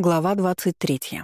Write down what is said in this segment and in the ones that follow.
Глава 23.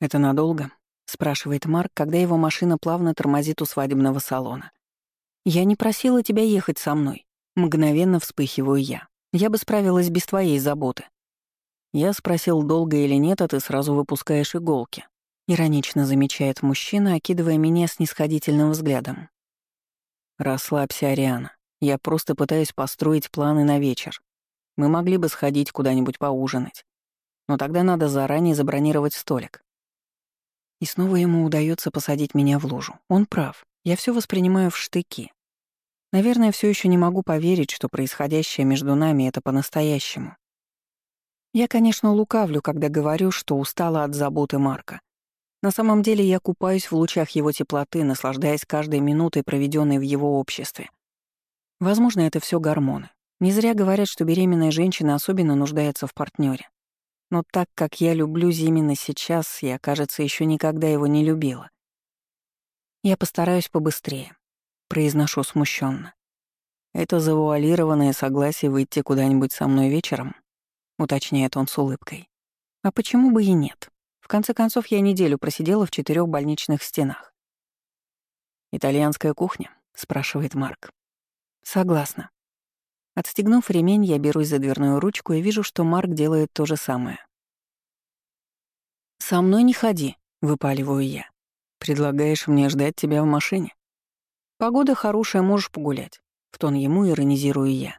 «Это надолго?» — спрашивает Марк, когда его машина плавно тормозит у свадебного салона. «Я не просила тебя ехать со мной». Мгновенно вспыхиваю я. Я бы справилась без твоей заботы. Я спросил, долго или нет, а ты сразу выпускаешь иголки. Иронично замечает мужчина, окидывая меня снисходительным взглядом. «Расслабься, Ариана. Я просто пытаюсь построить планы на вечер. Мы могли бы сходить куда-нибудь поужинать. Но тогда надо заранее забронировать столик. И снова ему удается посадить меня в лужу. Он прав. Я все воспринимаю в штыки. Наверное, все еще не могу поверить, что происходящее между нами — это по-настоящему. Я, конечно, лукавлю, когда говорю, что устала от заботы Марка. На самом деле я купаюсь в лучах его теплоты, наслаждаясь каждой минутой, проведенной в его обществе. Возможно, это все гормоны. Не зря говорят, что беременная женщина особенно нуждается в партнере. Но так как я люблю Зимина сейчас, я, кажется, еще никогда его не любила. Я постараюсь побыстрее, произношу смущенно. Это завуалированное согласие выйти куда-нибудь со мной вечером, уточняет он с улыбкой. А почему бы и нет? В конце концов, я неделю просидела в четырех больничных стенах. «Итальянская кухня?» — спрашивает Марк. «Согласна». Отстегнув ремень, я берусь за дверную ручку и вижу, что Марк делает то же самое. «Со мной не ходи», — выпаливаю я. «Предлагаешь мне ждать тебя в машине?» «Погода хорошая, можешь погулять», — в тон ему иронизирую я.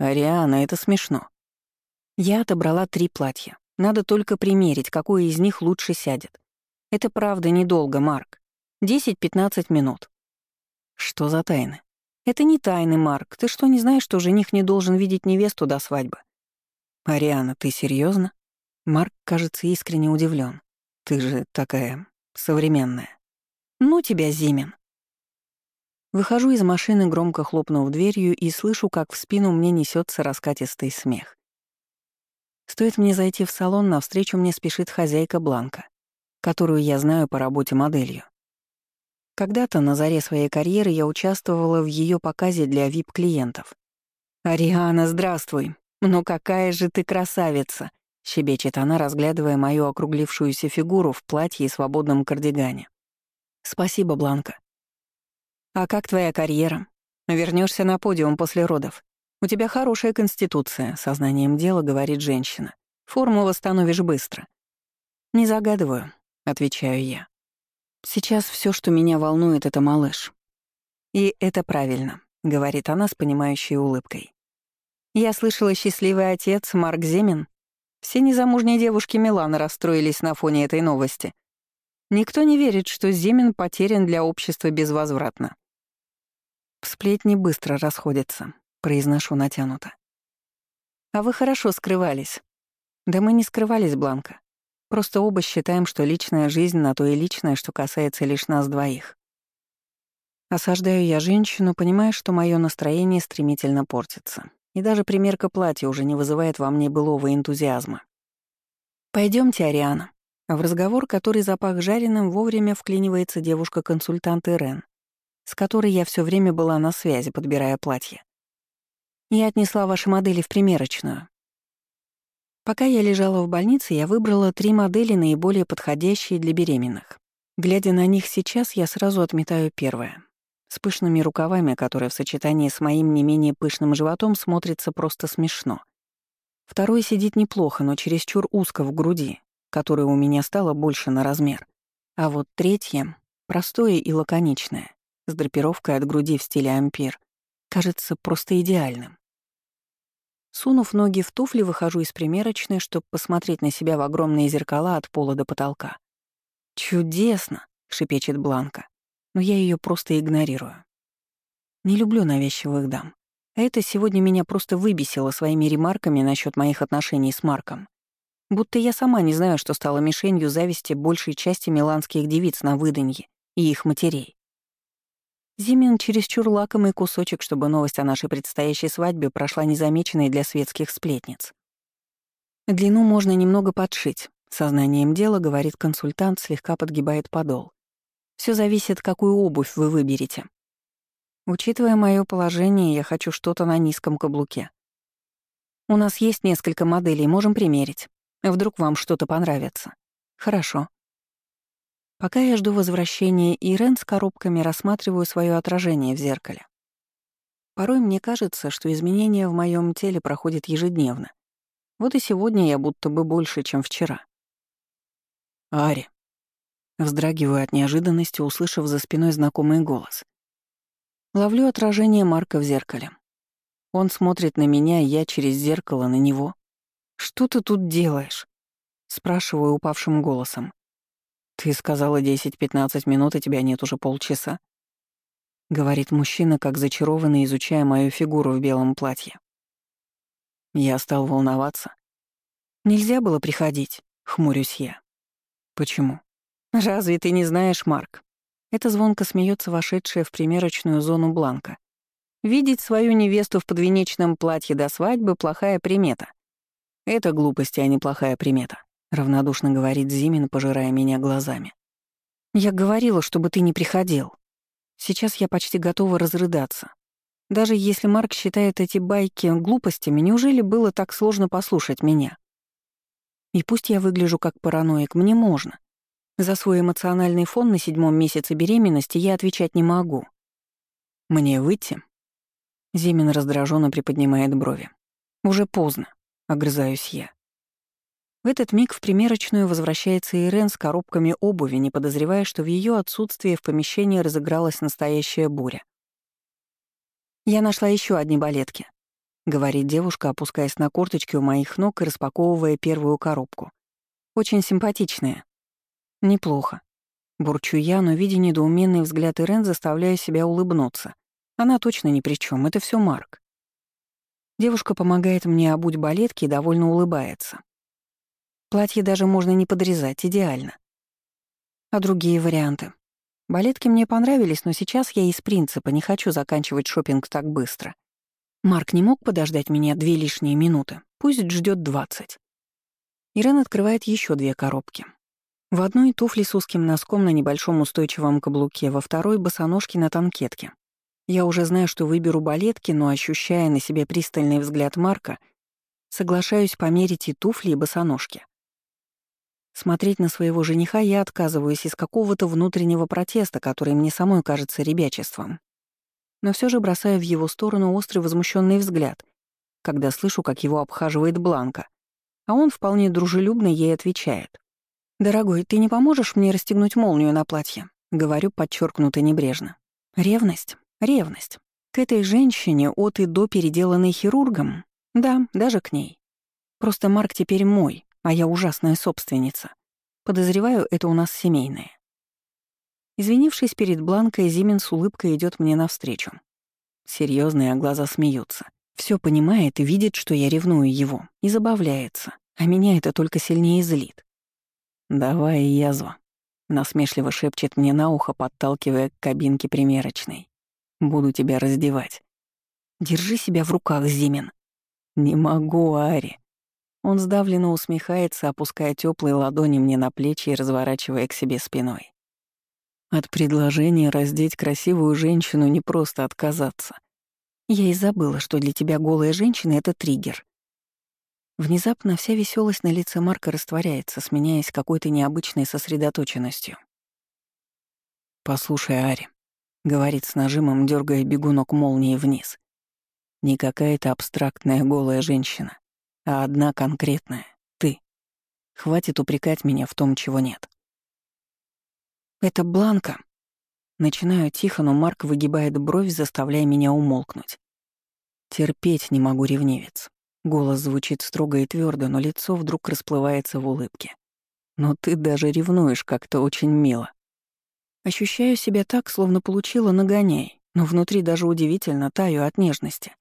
«Ариана, это смешно». Я отобрала три платья. Надо только примерить, какое из них лучше сядет. Это правда недолго, Марк. 10-15 минут. Что за тайны? Это не тайны, Марк. Ты что, не знаешь, что жених не должен видеть невесту до свадьбы? Ариана, ты серьезно? Марк, кажется, искренне удивлен. Ты же такая современная. Ну тебя, Зимин. Выхожу из машины, громко хлопнув дверью, и слышу, как в спину мне несется раскатистый смех. Стоит мне зайти в салон, навстречу мне спешит хозяйка Бланка, которую я знаю по работе моделью. Когда-то на заре своей карьеры я участвовала в ее показе для VIP-клиентов. «Ариана, здравствуй! Ну какая же ты красавица!» — щебечет она, разглядывая мою округлившуюся фигуру в платье и свободном кардигане. «Спасибо, Бланка». «А как твоя карьера? Вернешься на подиум после родов? У тебя хорошая конституция», — сознанием дела говорит женщина. «Форму восстановишь быстро». «Не загадываю», — отвечаю я. Сейчас все, что меня волнует, это малыш. И это правильно, говорит она с понимающей улыбкой. Я слышала, счастливый отец Марк Земин. Все незамужние девушки Милана расстроились на фоне этой новости. Никто не верит, что Земин потерян для общества безвозвратно. Сплетни быстро расходятся, произношу натянуто. А вы хорошо скрывались. Да мы не скрывались, Бланка. Просто оба считаем, что личная жизнь на то и личное, что касается лишь нас двоих. Осаждаю я женщину, понимая, что мое настроение стремительно портится. И даже примерка платья уже не вызывает во мне былого энтузиазма. Пойдемте, Ариана. В разговор, который запах жареным, вовремя вклинивается девушка-консультант Ирен, с которой я все время была на связи, подбирая платье. Я отнесла ваши модели в примерочную. Пока я лежала в больнице, я выбрала три модели, наиболее подходящие для беременных. Глядя на них сейчас, я сразу отметаю первое. С пышными рукавами, которые в сочетании с моим не менее пышным животом смотрится просто смешно. Второе сидит неплохо, но чересчур узко в груди, которое у меня стало больше на размер. А вот третье — простое и лаконичное, с драпировкой от груди в стиле ампир, кажется просто идеальным. Сунув ноги в туфли, выхожу из примерочной, чтобы посмотреть на себя в огромные зеркала от пола до потолка. «Чудесно!» — шепечет Бланка, но я ее просто игнорирую. Не люблю навязчивых дам. Это сегодня меня просто выбесило своими ремарками насчет моих отношений с Марком. Будто я сама не знаю, что стала мишенью зависти большей части миланских девиц на выданье и их матерей. Зимин чересчур лакомый кусочек, чтобы новость о нашей предстоящей свадьбе прошла незамеченной для светских сплетниц. Длину можно немного подшить. Сознанием дела, говорит консультант, слегка подгибает подол. Все зависит, какую обувь вы выберете. Учитывая мое положение, я хочу что-то на низком каблуке. У нас есть несколько моделей, можем примерить. Вдруг вам что-то понравится. Хорошо. Пока я жду возвращения Ирен с коробками, рассматриваю свое отражение в зеркале. Порой мне кажется, что изменения в моем теле проходят ежедневно. Вот и сегодня я будто бы больше, чем вчера. «Ари». Вздрагиваю от неожиданности, услышав за спиной знакомый голос. Ловлю отражение Марка в зеркале. Он смотрит на меня, я через зеркало на него. «Что ты тут делаешь?» Спрашиваю упавшим голосом. «Ты сказала 10-15 минут, и тебя нет уже полчаса?» — говорит мужчина, как зачарованный, изучая мою фигуру в белом платье. Я стал волноваться. «Нельзя было приходить», — хмурюсь я. «Почему?» «Разве ты не знаешь, Марк?» Это звонко смеется вошедшая в примерочную зону Бланка. «Видеть свою невесту в подвенечном платье до свадьбы — плохая примета». «Это глупость, а не плохая примета», — равнодушно говорит Зимин, пожирая меня глазами. «Я говорила, чтобы ты не приходил». Сейчас я почти готова разрыдаться. Даже если Марк считает эти байки глупостями, неужели было так сложно послушать меня? И пусть я выгляжу как параноик, мне можно. За свой эмоциональный фон на седьмом месяце беременности я отвечать не могу. Мне выйти? Зимин раздраженно приподнимает брови. Уже поздно, огрызаюсь я. В этот миг в примерочную возвращается Ирен с коробками обуви, не подозревая, что в ее отсутствии в помещении разыгралась настоящая буря. «Я нашла еще одни балетки», — говорит девушка, опускаясь на корточки у моих ног и распаковывая первую коробку. «Очень симпатичные». «Неплохо». Бурчу я, но, видя недоуменный взгляд Ирен, заставляю себя улыбнуться. Она точно ни при чем, это все Марк. Девушка помогает мне обуть балетки и довольно улыбается. Платье даже можно не подрезать, идеально. А другие варианты? Балетки мне понравились, но сейчас я из принципа не хочу заканчивать шопинг так быстро. Марк не мог подождать меня две лишние минуты. Пусть ждет двадцать. Ирен открывает еще две коробки. В одной туфли с узким носком на небольшом устойчивом каблуке, во второй — босоножки на танкетке. Я уже знаю, что выберу балетки, но, ощущая на себе пристальный взгляд Марка, соглашаюсь померить и туфли, и босоножки. Смотреть на своего жениха я отказываюсь из какого-то внутреннего протеста, который мне самой кажется ребячеством. Но все же бросаю в его сторону острый возмущенный взгляд, когда слышу, как его обхаживает Бланка, а он вполне дружелюбно ей отвечает. «Дорогой, ты не поможешь мне расстегнуть молнию на платье?» — говорю подчеркнуто небрежно. «Ревность, ревность. К этой женщине от и до переделанной хирургом? Да, даже к ней. Просто Марк теперь мой, а я ужасная собственница. Подозреваю, это у нас семейное. Извинившись перед Бланкой, Зимин с улыбкой идет мне навстречу. Серьезные, глаза смеются. Все понимает и видит, что я ревную его, и забавляется, а меня это только сильнее злит. «Давай, язва», — насмешливо шепчет мне на ухо, подталкивая к кабинке примерочной. «Буду тебя раздевать». «Держи себя в руках, Зимин». «Не могу, Ари», он сдавленно усмехается, опуская теплые ладони мне на плечи и разворачивая к себе спиной. От предложения раздеть красивую женщину не просто отказаться. Я и забыла, что для тебя голая женщина — это триггер. Внезапно вся веселость на лице Марка растворяется, сменяясь какой-то необычной сосредоточенностью. «Послушай, Ари», — говорит с нажимом, дергая бегунок молнии вниз. «Не какая-то абстрактная голая женщина а одна конкретная — ты. Хватит упрекать меня в том, чего нет. Это Бланка. Начинаю тихо, но Марк выгибает бровь, заставляя меня умолкнуть. Терпеть не могу ревнивец. Голос звучит строго и твердо, но лицо вдруг расплывается в улыбке. Но ты даже ревнуешь как-то очень мило. Ощущаю себя так, словно получила нагоняй, но внутри даже удивительно таю от нежности.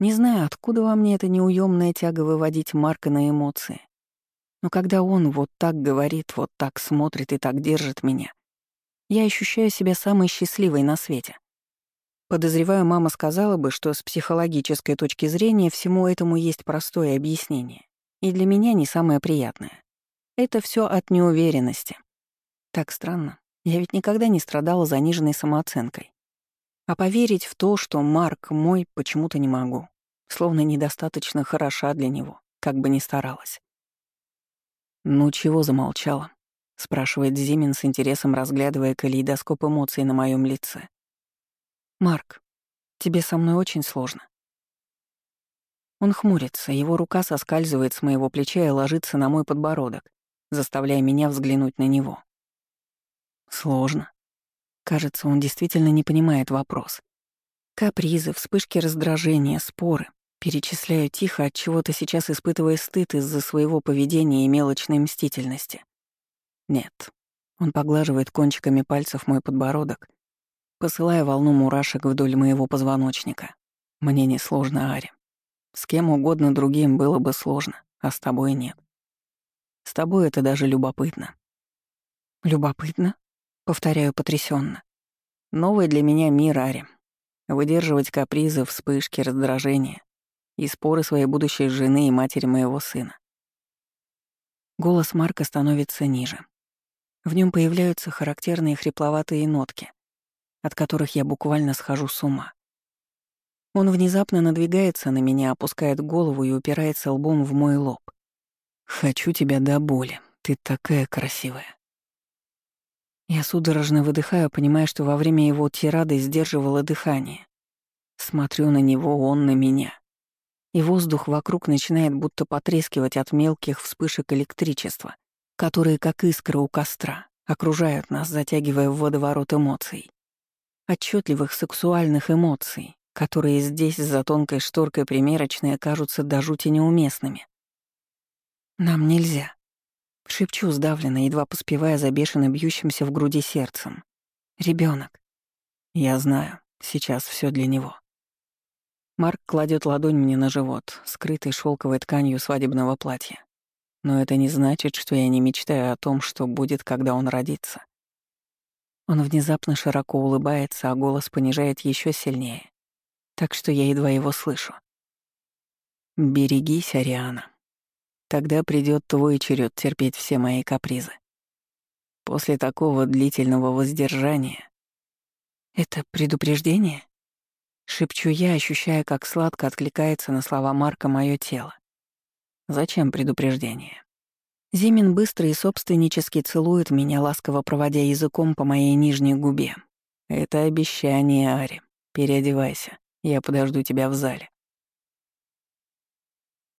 Не знаю, откуда во мне эта неуемная тяга выводить Марка на эмоции. Но когда он вот так говорит, вот так смотрит и так держит меня, я ощущаю себя самой счастливой на свете. Подозреваю, мама сказала бы, что с психологической точки зрения всему этому есть простое объяснение. И для меня не самое приятное. Это все от неуверенности. Так странно. Я ведь никогда не страдала заниженной самооценкой. А поверить в то, что Марк мой, почему-то не могу словно недостаточно хороша для него, как бы ни старалась. «Ну чего замолчала?» — спрашивает Зимин с интересом, разглядывая калейдоскоп эмоций на моем лице. «Марк, тебе со мной очень сложно». Он хмурится, его рука соскальзывает с моего плеча и ложится на мой подбородок, заставляя меня взглянуть на него. Сложно. Кажется, он действительно не понимает вопрос. Капризы, вспышки раздражения, споры. Перечисляю тихо, от чего-то сейчас испытывая стыд из-за своего поведения и мелочной мстительности. Нет. Он поглаживает кончиками пальцев мой подбородок, посылая волну мурашек вдоль моего позвоночника. Мне не сложно, Ари. С кем угодно другим было бы сложно, а с тобой нет. С тобой это даже любопытно. Любопытно? Повторяю потрясенно. Новый для меня мир, Ари. Выдерживать капризы, вспышки, раздражения и споры своей будущей жены и матери моего сына. Голос Марка становится ниже. В нем появляются характерные хрипловатые нотки, от которых я буквально схожу с ума. Он внезапно надвигается на меня, опускает голову и упирается лбом в мой лоб. «Хочу тебя до боли. Ты такая красивая». Я судорожно выдыхаю, понимая, что во время его тирады сдерживало дыхание. Смотрю на него, он на меня. И воздух вокруг начинает будто потрескивать от мелких вспышек электричества, которые, как искры у костра, окружают нас, затягивая в водоворот эмоций. Отчетливых сексуальных эмоций, которые здесь за тонкой шторкой примерочной окажутся до жути неуместными. Нам нельзя. Шепчу сдавленно, едва поспевая за бешено бьющимся в груди сердцем. Ребенок. Я знаю, сейчас все для него. Марк кладет ладонь мне на живот, скрытой шелковой тканью свадебного платья. Но это не значит, что я не мечтаю о том, что будет, когда он родится. Он внезапно широко улыбается, а голос понижает еще сильнее, так что я едва его слышу. «Берегись, Ариана. Тогда придет твой черед терпеть все мои капризы. После такого длительного воздержания... Это предупреждение? Шепчу я, ощущая, как сладко откликается на слова Марка мое тело. Зачем предупреждение? Зимин быстро и собственнически целует меня, ласково проводя языком по моей нижней губе. Это обещание, Ари. Переодевайся, я подожду тебя в зале.